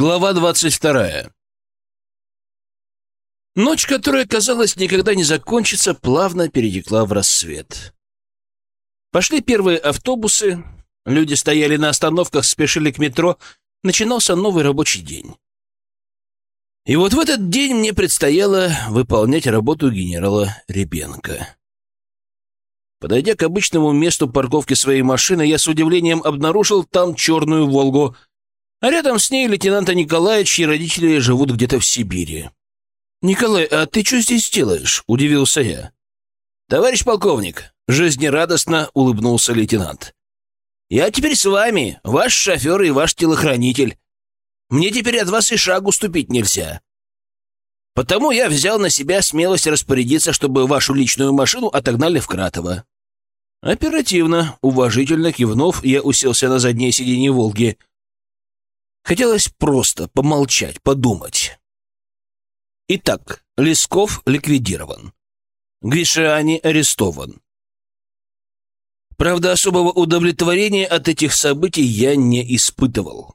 Глава двадцать вторая. Ночь, которая, казалось, никогда не закончится, плавно перетекла в рассвет. Пошли первые автобусы, люди стояли на остановках, спешили к метро, начинался новый рабочий день. И вот в этот день мне предстояло выполнять работу генерала Ребенко. Подойдя к обычному месту парковки своей машины, я с удивлением обнаружил там черную «Волгу», а рядом с ней лейтенанта Николая, чьи родители живут где-то в Сибири. «Николай, а ты что здесь делаешь?» — удивился я. «Товарищ полковник», — жизнерадостно улыбнулся лейтенант. «Я теперь с вами, ваш шофер и ваш телохранитель. Мне теперь от вас и шагу ступить нельзя. Потому я взял на себя смелость распорядиться, чтобы вашу личную машину отогнали в Кратово». Оперативно, уважительно кивнув, я уселся на заднее сиденье «Волги», Хотелось просто помолчать, подумать. Итак, Лесков ликвидирован. Гришиани арестован. Правда, особого удовлетворения от этих событий я не испытывал.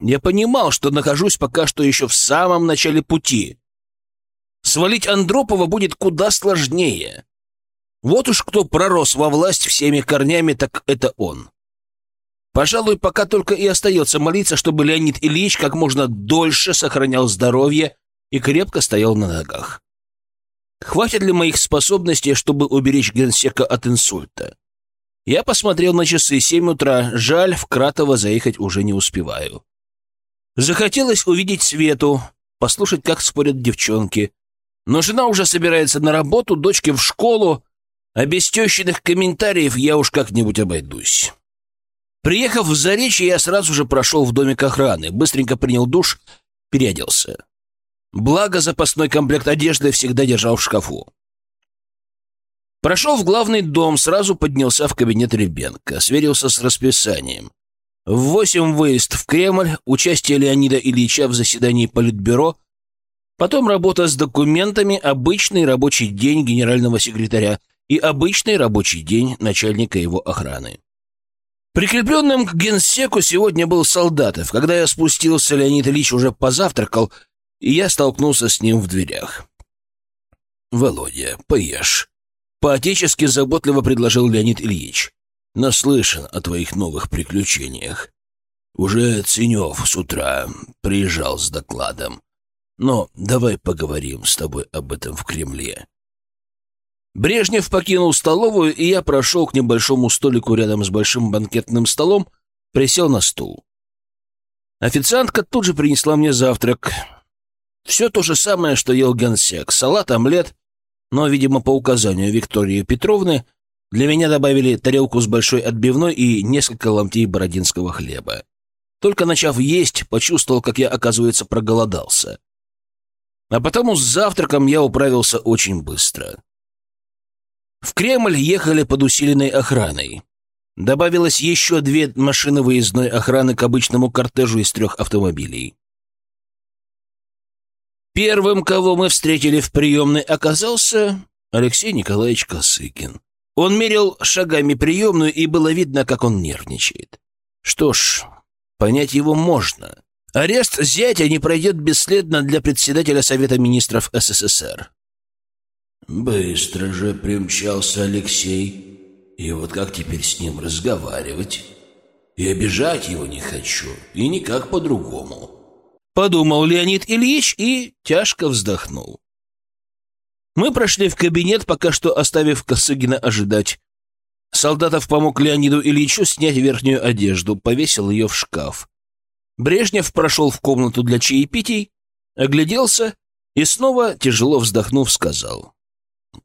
Я понимал, что нахожусь пока что еще в самом начале пути. Свалить Андропова будет куда сложнее. Вот уж кто пророс во власть всеми корнями, так это он. Пожалуй, пока только и остается молиться, чтобы Леонид Ильич как можно дольше сохранял здоровье и крепко стоял на ногах. Хватит ли моих способностей, чтобы уберечь генсека от инсульта? Я посмотрел на часы, семь утра. Жаль, в Кратово заехать уже не успеваю. Захотелось увидеть Свету, послушать, как спорят девчонки. Но жена уже собирается на работу, дочки в школу, а без комментариев я уж как-нибудь обойдусь. Приехав в Заречье, я сразу же прошел в домик охраны, быстренько принял душ, переоделся. Благо, запасной комплект одежды всегда держал в шкафу. Прошел в главный дом, сразу поднялся в кабинет Ребенка, сверился с расписанием. В восемь выезд в Кремль, участие Леонида Ильича в заседании Политбюро, потом работа с документами, обычный рабочий день генерального секретаря и обычный рабочий день начальника его охраны. Прикрепленным к генсеку сегодня был Солдатов. Когда я спустился, Леонид Ильич уже позавтракал, и я столкнулся с ним в дверях. «Володя, поешь». По-отечески заботливо предложил Леонид Ильич. «Наслышан о твоих новых приключениях. Уже Ценев с утра приезжал с докладом. Но давай поговорим с тобой об этом в Кремле. Брежнев покинул столовую, и я прошел к небольшому столику рядом с большим банкетным столом, присел на стул. Официантка тут же принесла мне завтрак. Все то же самое, что ел генсек. Салат, омлет, но, видимо, по указанию Виктории Петровны, для меня добавили тарелку с большой отбивной и несколько ломтей бородинского хлеба. Только начав есть, почувствовал, как я, оказывается, проголодался. А потому с завтраком я управился очень быстро. В Кремль ехали под усиленной охраной. Добавилось еще две машины выездной охраны к обычному кортежу из трех автомобилей. Первым, кого мы встретили в приемной, оказался Алексей Николаевич Косыгин. Он мерил шагами приемную, и было видно, как он нервничает. Что ж, понять его можно. Арест зятя не пройдет бесследно для председателя Совета министров СССР. Быстро же примчался Алексей. И вот как теперь с ним разговаривать? И обижать его не хочу, и никак по-другому. Подумал Леонид Ильич и тяжко вздохнул. Мы прошли в кабинет, пока что оставив Косыгина ожидать. Солдатов помог Леониду Ильичу снять верхнюю одежду, повесил ее в шкаф. Брежнев прошел в комнату для чаепитий, огляделся и снова, тяжело вздохнув, сказал —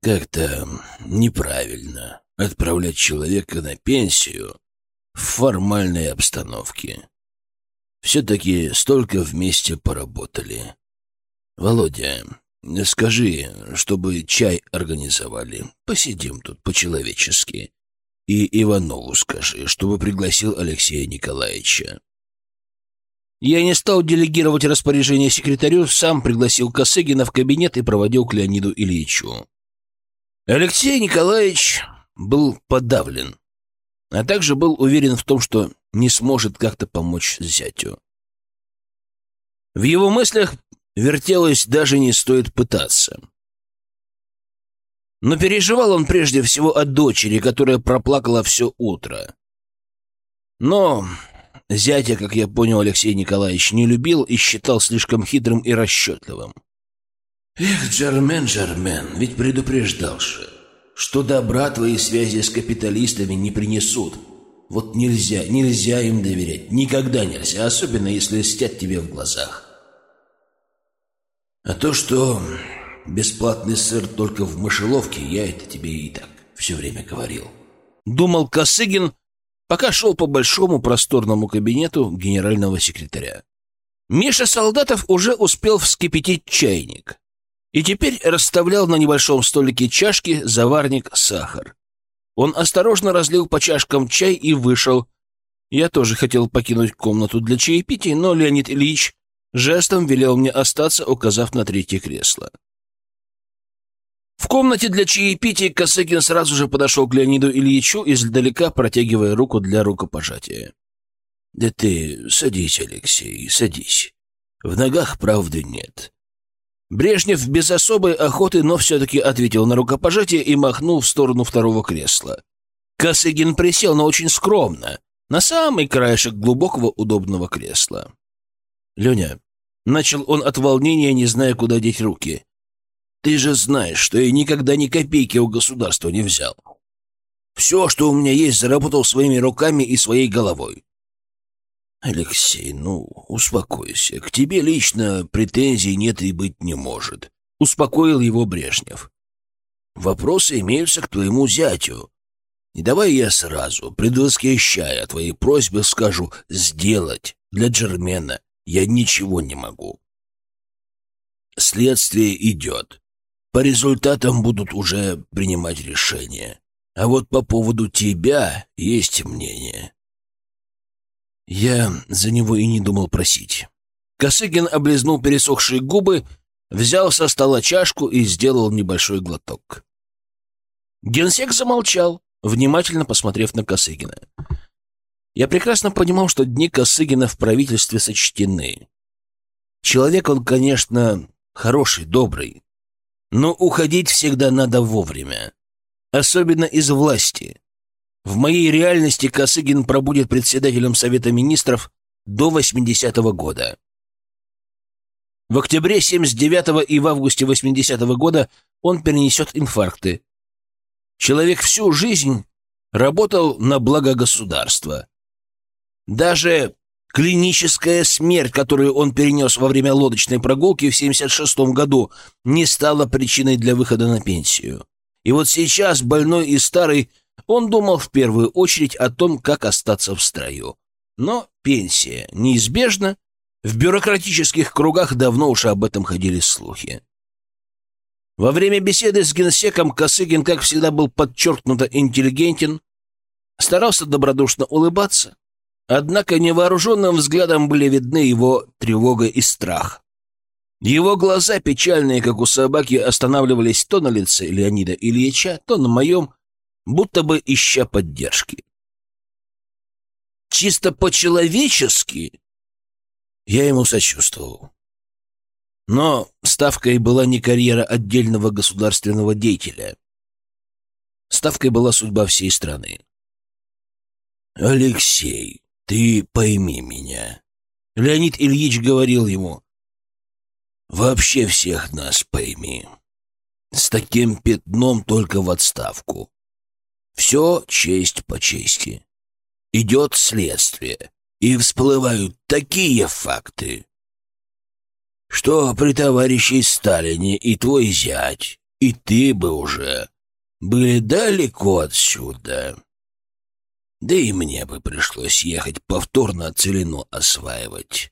как-то неправильно отправлять человека на пенсию в формальной обстановке. Все-таки столько вместе поработали. Володя, скажи, чтобы чай организовали. Посидим тут по-человечески. И Иванову скажи, чтобы пригласил Алексея Николаевича. Я не стал делегировать распоряжение секретарю, сам пригласил Косыгина в кабинет и проводил к Леониду Ильичу. Алексей Николаевич был подавлен, а также был уверен в том, что не сможет как-то помочь зятю. В его мыслях вертелось «даже не стоит пытаться». Но переживал он прежде всего о дочери, которая проплакала все утро. Но зятя, как я понял, Алексей Николаевич не любил и считал слишком хитрым и расчетливым. «Эх, Джермен, Джермен, ведь предупреждал же, что добра твои связи с капиталистами не принесут. Вот нельзя, нельзя им доверять, никогда нельзя, особенно если льстят тебе в глазах. А то, что бесплатный сыр только в мышеловке, я это тебе и так все время говорил. Думал Косыгин, пока шел по большому просторному кабинету генерального секретаря. Миша Солдатов уже успел вскипятить чайник и теперь расставлял на небольшом столике чашки, заварник, сахар. Он осторожно разлил по чашкам чай и вышел. Я тоже хотел покинуть комнату для чаепития, но Леонид Ильич жестом велел мне остаться, указав на третье кресло. В комнате для чаепития Косыгин сразу же подошел к Леониду Ильичу, издалека протягивая руку для рукопожатия. — Да ты садись, Алексей, садись. В ногах правды нет. Брежнев без особой охоты, но все-таки ответил на рукопожатие и махнул в сторону второго кресла. Косыгин присел, но очень скромно, на самый краешек глубокого удобного кресла. «Леня», — начал он от волнения, не зная, куда деть руки, — «ты же знаешь, что я никогда ни копейки у государства не взял. Все, что у меня есть, заработал своими руками и своей головой. «Алексей, ну, успокойся. К тебе лично претензий нет и быть не может», — успокоил его Брежнев. «Вопросы имеются к твоему зятю. И давай я сразу, предвосхищая твои просьбы, скажу «сделать» для Джермена я ничего не могу. Следствие идет. По результатам будут уже принимать решения. А вот по поводу тебя есть мнение. Я за него и не думал просить. Косыгин облизнул пересохшие губы, взял со стола чашку и сделал небольшой глоток. Генсек замолчал, внимательно посмотрев на Косыгина. Я прекрасно понимал, что дни Косыгина в правительстве сочтены. Человек он, конечно, хороший, добрый, но уходить всегда надо вовремя, особенно из власти. В моей реальности Косыгин пробудет председателем Совета Министров до 80-го года. В октябре 79-го и в августе 80-го года он перенесет инфаркты. Человек всю жизнь работал на благо государства. Даже клиническая смерть, которую он перенес во время лодочной прогулки в 76 году, не стала причиной для выхода на пенсию. И вот сейчас больной и старый он думал в первую очередь о том, как остаться в строю. Но пенсия неизбежна. В бюрократических кругах давно уже об этом ходили слухи. Во время беседы с генсеком Косыгин, как всегда, был подчеркнуто интеллигентен, старался добродушно улыбаться, однако невооруженным взглядом были видны его тревога и страх. Его глаза, печальные, как у собаки, останавливались то на лице Леонида Ильича, то на моем, будто бы ища поддержки. Чисто по-человечески я ему сочувствовал. Но ставкой была не карьера отдельного государственного деятеля. Ставкой была судьба всей страны. «Алексей, ты пойми меня», — Леонид Ильич говорил ему. «Вообще всех нас пойми. С таким пятном только в отставку. Все честь по чести. Идет следствие, и всплывают такие факты, что при товарище Сталине и твой зять, и ты бы уже были далеко отсюда. Да и мне бы пришлось ехать повторно целину осваивать.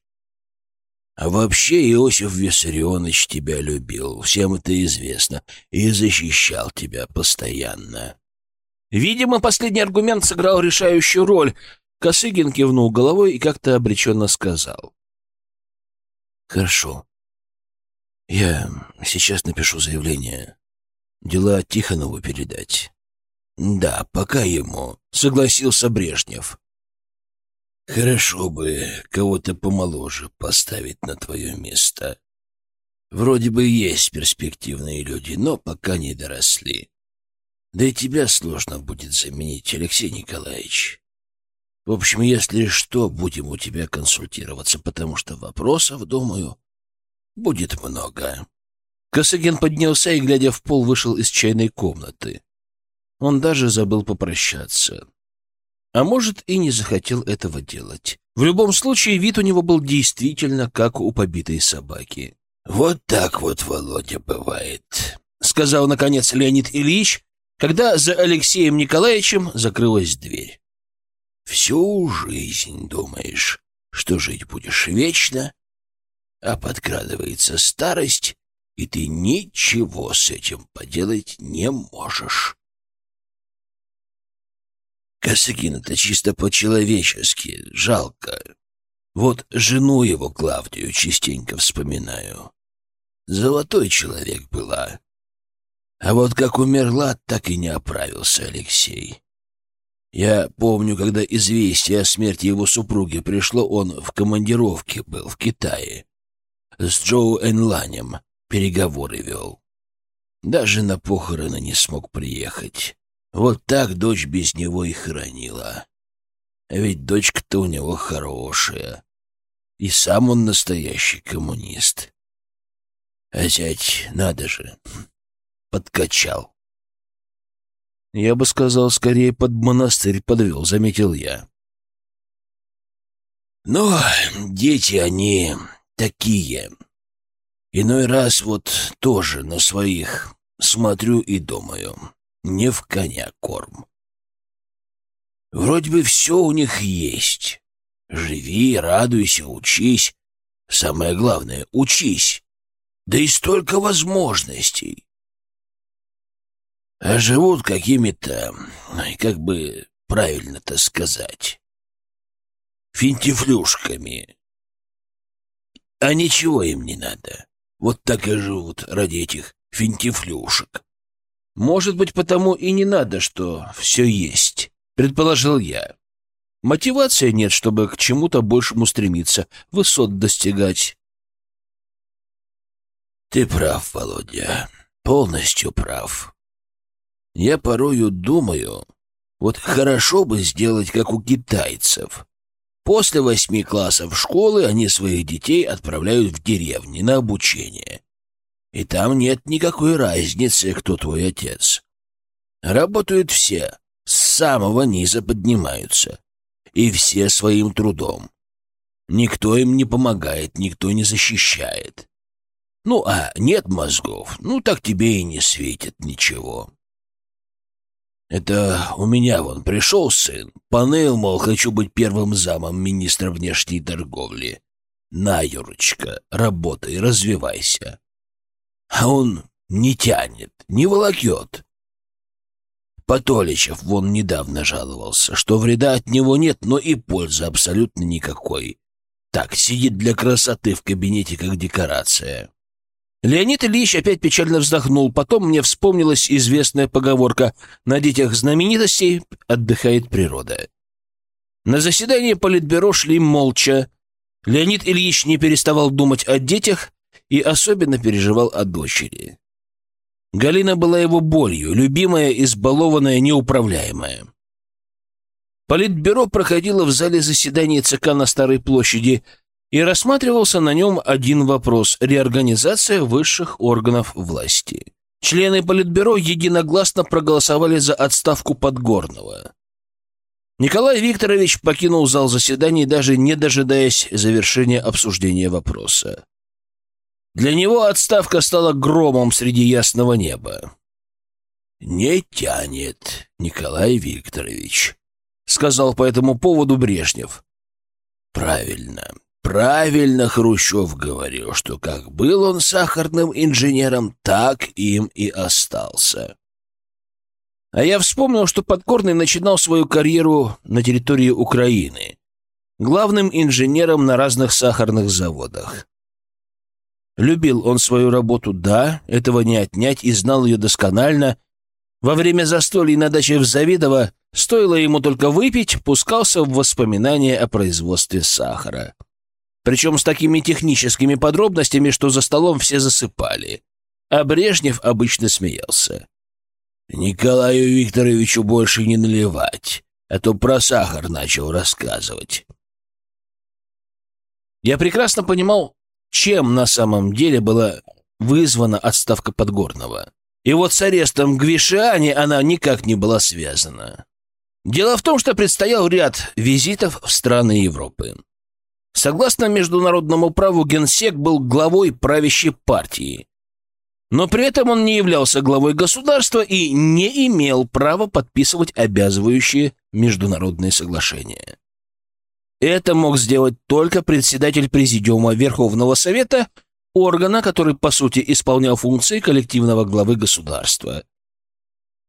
А вообще Иосиф Виссарионович тебя любил, всем это известно, и защищал тебя постоянно. Видимо, последний аргумент сыграл решающую роль. Косыгин кивнул головой и как-то обреченно сказал. «Хорошо. Я сейчас напишу заявление. Дела Тихонову передать». «Да, пока ему», — согласился Брежнев. Хорошо бы кого-то помоложе поставить на твое место. Вроде бы есть перспективные люди, но пока не доросли. Да и тебя сложно будет заменить, Алексей Николаевич. В общем, если что, будем у тебя консультироваться, потому что вопросов, думаю, будет много. Косыгин поднялся и, глядя в пол, вышел из чайной комнаты. Он даже забыл попрощаться. А может, и не захотел этого делать. В любом случае, вид у него был действительно как у побитой собаки. «Вот так вот, Володя, бывает», — сказал, наконец, Леонид Ильич, когда за Алексеем Николаевичем закрылась дверь. «Всю жизнь думаешь, что жить будешь вечно, а подкрадывается старость, и ты ничего с этим поделать не можешь». Косыгин-то чисто по-человечески, жалко. Вот жену его, Клавдию, частенько вспоминаю. Золотой человек была. А вот как умерла, так и не оправился Алексей. Я помню, когда известие о смерти его супруги пришло, он в командировке был в Китае. С Джоу Энланем переговоры вел. Даже на похороны не смог приехать. Вот так дочь без него и хранила. Ведь дочка-то у него хорошая. И сам он настоящий коммунист. А зять, надо же, подкачал. Я бы сказал, скорее под монастырь подвел, заметил я. Но дети они такие. Иной раз вот тоже на своих смотрю и думаю не в коня корм. Вроде бы все у них есть. Живи, радуйся, учись. Самое главное — учись. Да и столько возможностей. А живут какими-то, как бы правильно-то сказать, финтифлюшками. А ничего им не надо. Вот так и живут ради этих финтифлюшек. Может быть, потому и не надо, что все есть, предположил я. Мотивации нет, чтобы к чему-то большему стремиться, высот достигать. Ты прав, Володя, полностью прав. Я порою думаю, вот хорошо бы сделать, как у китайцев. После восьми классов школы они своих детей отправляют в деревни на обучение. И там нет никакой разницы, кто твой отец. Работают все, с самого низа поднимаются. И все своим трудом. Никто им не помогает, никто не защищает. Ну, а нет мозгов, ну так тебе и не светит ничего. Это у меня вон пришел сын, поныл, мол, хочу быть первым замом министра внешней торговли. На, Юрочка, работай, развивайся а он не тянет, не волокет. Потоличев вон недавно жаловался, что вреда от него нет, но и пользы абсолютно никакой. Так, сидит для красоты в кабинете, как декорация. Леонид Ильич опять печально вздохнул. Потом мне вспомнилась известная поговорка «На детях знаменитостей отдыхает природа». На заседании Политбюро шли молча. Леонид Ильич не переставал думать о детях, и особенно переживал о дочери. Галина была его болью, любимая, избалованная, неуправляемая. Политбюро проходило в зале заседаний ЦК на Старой площади, и рассматривался на нем один вопрос – реорганизация высших органов власти. Члены Политбюро единогласно проголосовали за отставку Подгорного. Николай Викторович покинул зал заседаний, даже не дожидаясь завершения обсуждения вопроса. Для него отставка стала громом среди ясного неба. «Не тянет, Николай Викторович», — сказал по этому поводу Брежнев. «Правильно, правильно Хрущев говорил, что как был он сахарным инженером, так им и остался». А я вспомнил, что Подкорный начинал свою карьеру на территории Украины, главным инженером на разных сахарных заводах. Любил он свою работу, да, этого не отнять, и знал ее досконально. Во время застолья на даче в Завидово стоило ему только выпить, пускался в воспоминания о производстве сахара. Причем с такими техническими подробностями, что за столом все засыпали. А Брежнев обычно смеялся. «Николаю Викторовичу больше не наливать, а то про сахар начал рассказывать». Я прекрасно понимал, чем на самом деле была вызвана отставка Подгорного. И вот с арестом Гвишиани она никак не была связана. Дело в том, что предстоял ряд визитов в страны Европы. Согласно международному праву, генсек был главой правящей партии. Но при этом он не являлся главой государства и не имел права подписывать обязывающие международные соглашения. Это мог сделать только председатель Президиума Верховного Совета, органа, который, по сути, исполнял функции коллективного главы государства.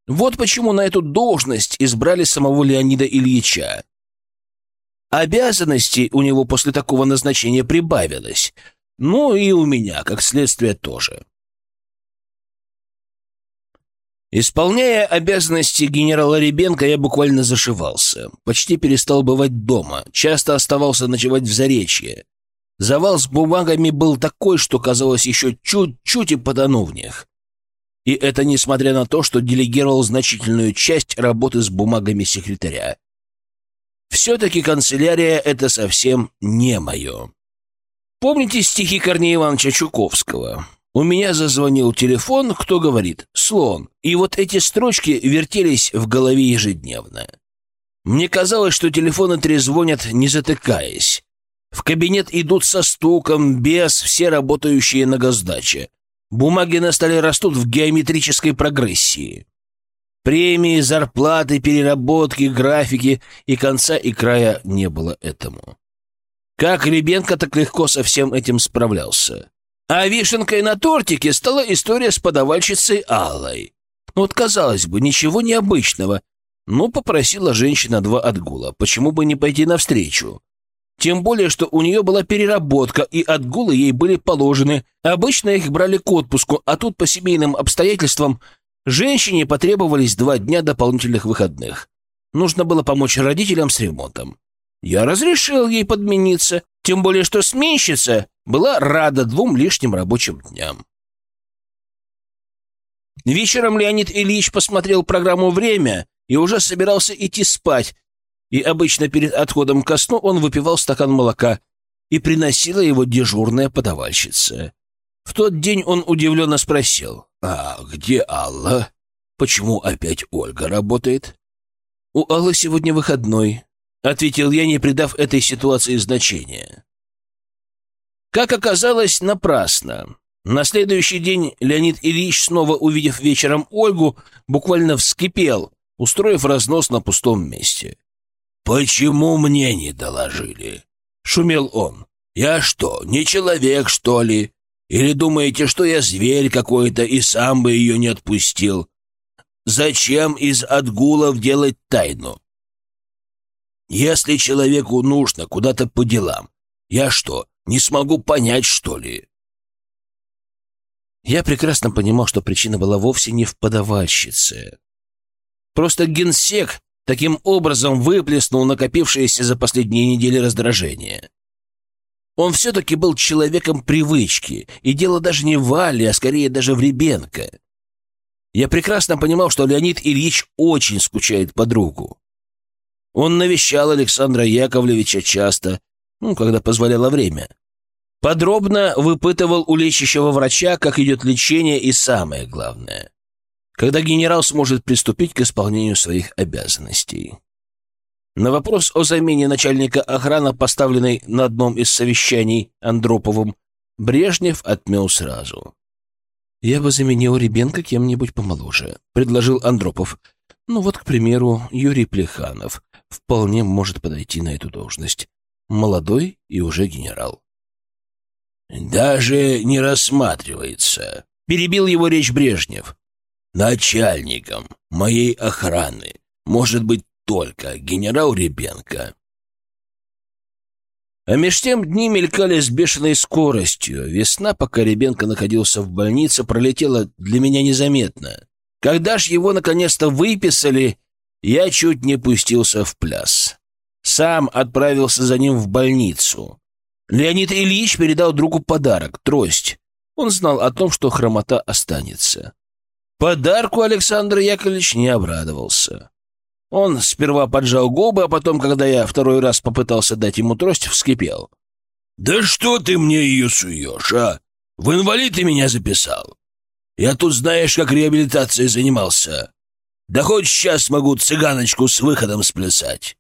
Вот почему на эту должность избрали самого Леонида Ильича. Обязанностей у него после такого назначения прибавилось. Ну и у меня, как следствие, тоже. Исполняя обязанности генерала Ребенко, я буквально зашивался. Почти перестал бывать дома, часто оставался ночевать в Заречье. Завал с бумагами был такой, что казалось еще чуть-чуть и потону в них. И это несмотря на то, что делегировал значительную часть работы с бумагами секретаря. Все-таки канцелярия — это совсем не мое. Помните стихи Корнея Ивановича Чуковского? У меня зазвонил телефон, кто говорит «Слон». И вот эти строчки вертелись в голове ежедневно. Мне казалось, что телефоны трезвонят, не затыкаясь. В кабинет идут со стуком, без, все работающие на госдаче. Бумаги на столе растут в геометрической прогрессии. Премии, зарплаты, переработки, графики, и конца и края не было этому. Как Ребенко так легко со всем этим справлялся. А вишенкой на тортике стала история с подавальщицей Аллой. Ну вот, казалось бы, ничего необычного. Ну, попросила женщина два отгула. Почему бы не пойти навстречу? Тем более, что у нее была переработка, и отгулы ей были положены. Обычно их брали к отпуску, а тут по семейным обстоятельствам женщине потребовались два дня дополнительных выходных. Нужно было помочь родителям с ремонтом. Я разрешил ей подмениться, тем более, что сменщица была рада двум лишним рабочим дням. Вечером Леонид Ильич посмотрел программу «Время» и уже собирался идти спать, и обычно перед отходом ко сну он выпивал стакан молока, и приносила его дежурная подавальщица. В тот день он удивленно спросил, «А где Алла? Почему опять Ольга работает?» «У Аллы сегодня выходной», — ответил я, не придав этой ситуации значения. Как оказалось, напрасно. На следующий день Леонид Ильич, снова увидев вечером Ольгу, буквально вскипел, устроив разнос на пустом месте. «Почему мне не доложили?» — шумел он. «Я что, не человек, что ли? Или думаете, что я зверь какой-то и сам бы ее не отпустил? Зачем из отгулов делать тайну? Если человеку нужно куда-то по делам, я что, не смогу понять, что ли?» Я прекрасно понимал, что причина была вовсе не в подавальщице. Просто генсек таким образом выплеснул накопившееся за последние недели раздражение. Он все-таки был человеком привычки, и дело даже не в Вале, а скорее даже в Ребенко. Я прекрасно понимал, что Леонид Ильич очень скучает по другу. Он навещал Александра Яковлевича часто, ну, когда позволяло время. Подробно выпытывал у лечащего врача, как идет лечение и самое главное, когда генерал сможет приступить к исполнению своих обязанностей. На вопрос о замене начальника охраны, поставленной на одном из совещаний Андроповым, Брежнев отмел сразу. «Я бы заменил Ребенка кем-нибудь помоложе», — предложил Андропов. «Ну вот, к примеру, Юрий Плеханов вполне может подойти на эту должность. Молодой и уже генерал». «Даже не рассматривается», — перебил его речь Брежнев начальником моей охраны может быть только генерал Ребенко. А меж тем дни мелькали с бешеной скоростью. Весна, пока Ребенко находился в больнице, пролетела для меня незаметно. Когда ж его наконец-то выписали, я чуть не пустился в пляс. Сам отправился за ним в больницу. Леонид Ильич передал другу подарок — трость. Он знал о том, что хромота останется. Подарку Александр Яковлевич не обрадовался. Он сперва поджал губы, а потом, когда я второй раз попытался дать ему трость, вскипел. «Да что ты мне ее суешь, а? В инвалид ты меня записал. Я тут знаешь, как реабилитацией занимался. Да хоть сейчас могу цыганочку с выходом сплясать».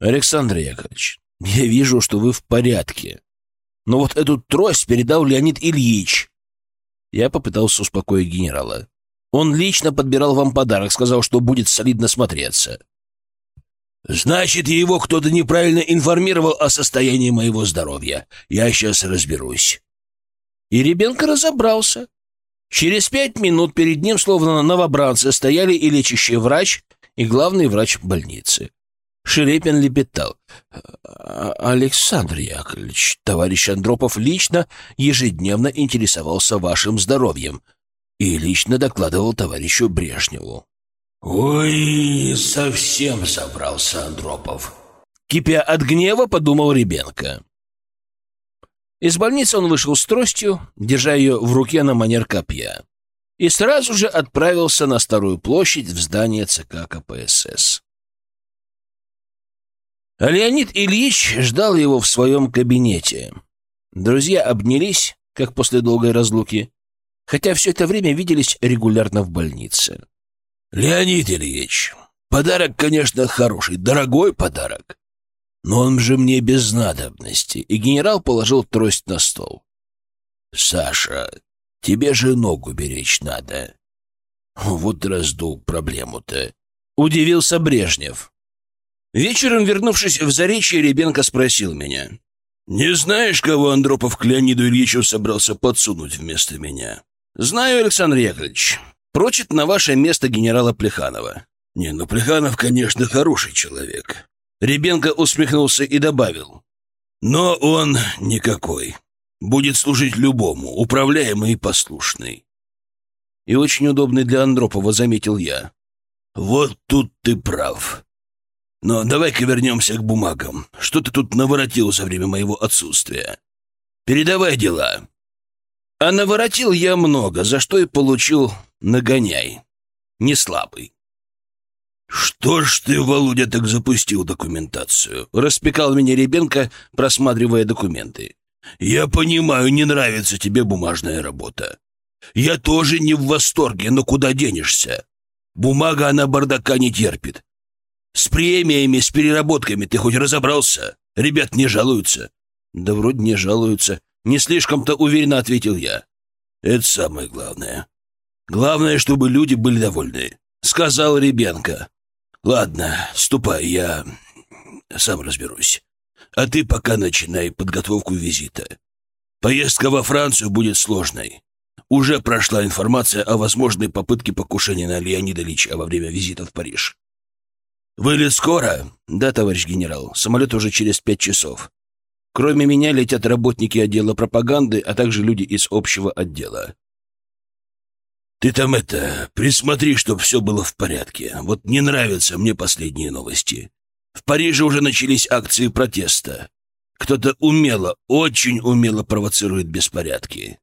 «Александр Яковлевич, я вижу, что вы в порядке. Но вот эту трость передал Леонид Ильич». Я попытался успокоить генерала. Он лично подбирал вам подарок, сказал, что будет солидно смотреться. Значит, его кто-то неправильно информировал о состоянии моего здоровья. Я сейчас разберусь. И ребенка разобрался. Через пять минут перед ним, словно новобранцы, стояли и лечащий врач, и главный врач больницы. Шерепин лепетал. «А, «Александр Яковлевич, товарищ Андропов лично ежедневно интересовался вашим здоровьем и лично докладывал товарищу Брежневу. «Ой, совсем собрался Андропов!» Кипя от гнева, подумал Ребенко. Из больницы он вышел с тростью, держа ее в руке на манер копья, и сразу же отправился на Старую площадь в здание ЦК КПСС. Леонид Ильич ждал его в своем кабинете. Друзья обнялись, как после долгой разлуки, хотя все это время виделись регулярно в больнице. «Леонид Ильич, подарок, конечно, хороший, дорогой подарок, но он же мне без надобности», и генерал положил трость на стол. «Саша, тебе же ногу беречь надо». «Вот раздул проблему-то», — удивился Брежнев. Вечером, вернувшись в Заречье, Ребенко спросил меня. «Не знаешь, кого Андропов к Леониду Ильичу собрался подсунуть вместо меня?» «Знаю, Александр Яковлевич. Прочит на ваше место генерала Плеханова». «Не, ну Плеханов, конечно, хороший человек». Ребенко усмехнулся и добавил. «Но он никакой. Будет служить любому, управляемый и послушный». «И очень удобный для Андропова», — заметил я. «Вот тут ты прав. Но давай-ка вернемся к бумагам. Что ты тут наворотил за время моего отсутствия? Передавай дела». А наворотил я много, за что и получил нагоняй. Не слабый. «Что ж ты, Володя, так запустил документацию?» — распекал меня Ребенко, просматривая документы. «Я понимаю, не нравится тебе бумажная работа. Я тоже не в восторге, но куда денешься? Бумага она бардака не терпит. С премиями, с переработками ты хоть разобрался? Ребят не жалуются?» «Да вроде не жалуются. Не слишком-то уверенно ответил я. Это самое главное. Главное, чтобы люди были довольны, сказал Ребенко. Ладно, ступай, я сам разберусь. А ты пока начинай подготовку визита. Поездка во Францию будет сложной. Уже прошла информация о возможной попытке покушения на Леонида Ильича во время визита в Париж. Вылет скоро? Да, товарищ генерал. Самолет уже через пять часов. Кроме меня летят работники отдела пропаганды, а также люди из общего отдела. Ты там это, присмотри, чтобы все было в порядке. Вот не нравятся мне последние новости. В Париже уже начались акции протеста. Кто-то умело, очень умело провоцирует беспорядки.